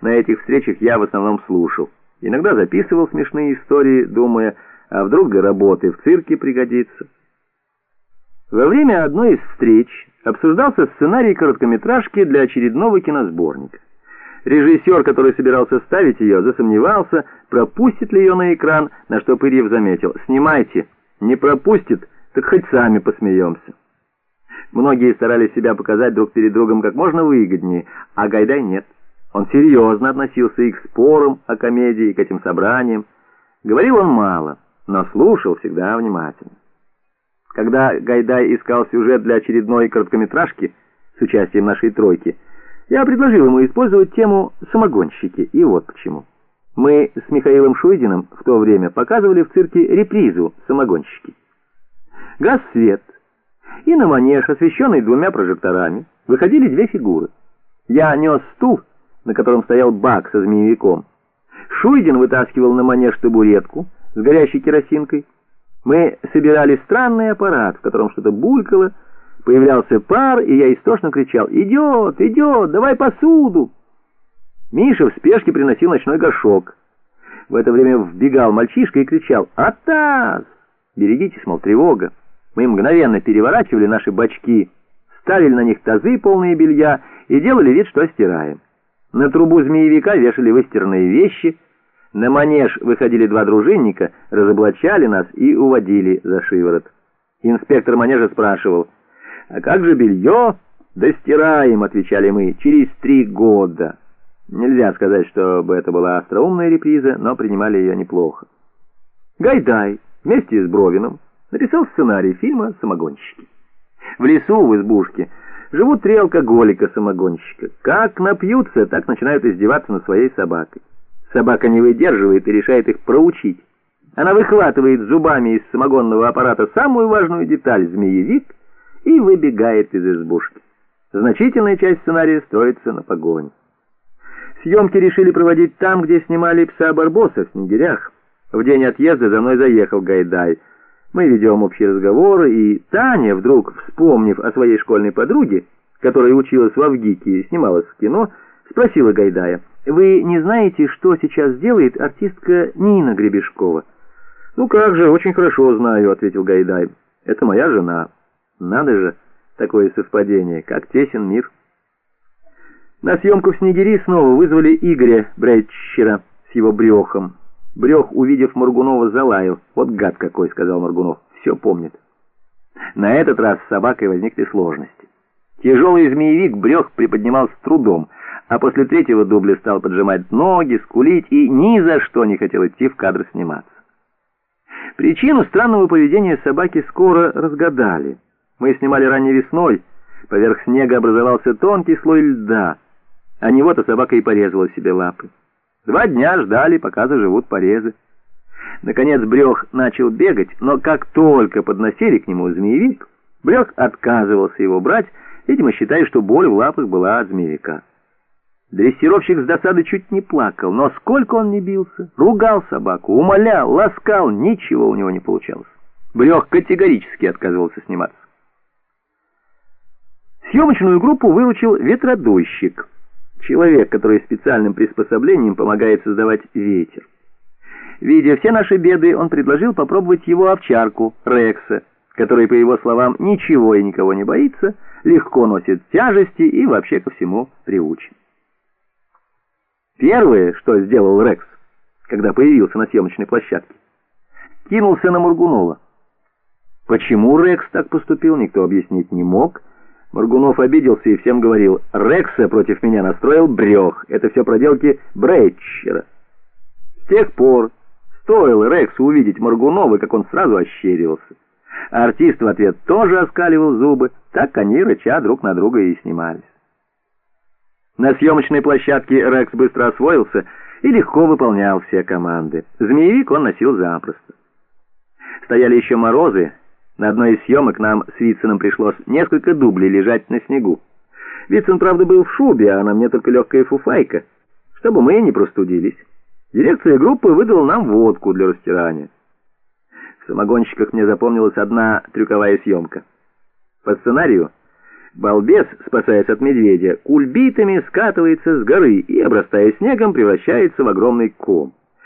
На этих встречах я в основном слушал. Иногда записывал смешные истории, думая, а вдруг для работы в цирке пригодится. Во время одной из встреч обсуждался сценарий короткометражки для очередного киносборника. Режиссер, который собирался ставить ее, засомневался, пропустит ли ее на экран, на что Пырьев заметил. «Снимайте, не пропустит, так хоть сами посмеемся». Многие старались себя показать друг перед другом как можно выгоднее, а Гайдай нет. Он серьезно относился и к спорам о комедии, и к этим собраниям. Говорил он мало, но слушал всегда внимательно. Когда Гайдай искал сюжет для очередной короткометражки с участием нашей тройки, я предложил ему использовать тему «самогонщики», и вот почему. Мы с Михаилом Шуйдиным в то время показывали в цирке репризу «Самогонщики». Газ свет, и на манеж, освещенный двумя прожекторами, выходили две фигуры. Я нес стул, на котором стоял бак со змеевиком. Шуйдин вытаскивал на манеж табуретку с горящей керосинкой. Мы собирали странный аппарат, в котором что-то булькало, появлялся пар, и я истошно кричал «Идет, идет, давай посуду!» Миша в спешке приносил ночной горшок. В это время вбегал мальчишка и кричал «Атас! Берегитесь, мол, тревога!» Мы мгновенно переворачивали наши бачки, ставили на них тазы, полные белья, и делали вид, что стираем. На трубу змеевика вешали выстиранные вещи, на манеж выходили два дружинника, разоблачали нас и уводили за шиворот. Инспектор манежа спрашивал, «А как же белье?» «Да стираем», — отвечали мы, — «через три года». Нельзя сказать, чтобы это была остроумная реприза, но принимали ее неплохо. Гайдай вместе с Бровиным написал сценарий фильма «Самогонщики». В лесу в избушке живут три алкоголика-самогонщика. Как напьются, так начинают издеваться над своей собакой. Собака не выдерживает и решает их проучить. Она выхватывает зубами из самогонного аппарата самую важную деталь — змеевик — и выбегает из избушки. Значительная часть сценария строится на погоне. Съемки решили проводить там, где снимали пса Барбоса в Снегирях. В день отъезда за мной заехал Гайдай — мы ведем общие разговоры, и Таня, вдруг вспомнив о своей школьной подруге, которая училась в Авгике и снималась в кино, спросила Гайдая, «Вы не знаете, что сейчас делает артистка Нина Гребешкова?» «Ну как же, очень хорошо знаю», — ответил Гайдай. «Это моя жена. Надо же, такое совпадение, как тесен мир». На съемку в «Снегири» снова вызвали Игоря Брейчера с его брехом. Брех, увидев Моргунова, залаял. «Вот гад какой!» — сказал Моргунов. «Все помнит». На этот раз с собакой возникли сложности. Тяжелый змеевик Брех приподнимал с трудом, а после третьего дубля стал поджимать ноги, скулить и ни за что не хотел идти в кадр сниматься. Причину странного поведения собаки скоро разгадали. Мы снимали ранней весной, поверх снега образовался тонкий слой льда, а него-то собака и порезала себе лапы. Два дня ждали, пока заживут порезы. Наконец Брех начал бегать, но как только подносили к нему змеевик, Брех отказывался его брать, видимо, считая, что боль в лапах была от змеевика. Дрессировщик с досады чуть не плакал, но сколько он не бился, ругал собаку, умолял, ласкал, ничего у него не получалось. Брех категорически отказывался сниматься. Съемочную группу выручил ветродуйщик — Человек, который специальным приспособлением помогает создавать ветер. Видя все наши беды, он предложил попробовать его овчарку, Рекса, который, по его словам, ничего и никого не боится, легко носит тяжести и вообще ко всему приучен. Первое, что сделал Рекс, когда появился на съемочной площадке, кинулся на Мургунова. Почему Рекс так поступил, никто объяснить не мог, Моргунов обиделся и всем говорил, «Рекса против меня настроил брех, это все проделки Брейчера». С тех пор стоило Рексу увидеть Моргунова, как он сразу ощерился. Артист в ответ тоже оскаливал зубы, так они, рыча, друг на друга и снимались. На съемочной площадке Рекс быстро освоился и легко выполнял все команды. Змеевик он носил запросто. Стояли еще морозы, на одной из съемок нам с Вициным пришлось несколько дублей лежать на снегу. Вицин, правда, был в шубе, а на мне только легкая фуфайка, чтобы мы не простудились. Дирекция группы выдала нам водку для растирания. В самогонщиках мне запомнилась одна трюковая съемка. По сценарию Балбес, спасаясь от медведя, кульбитами скатывается с горы и, обрастая снегом, превращается в огромный ком.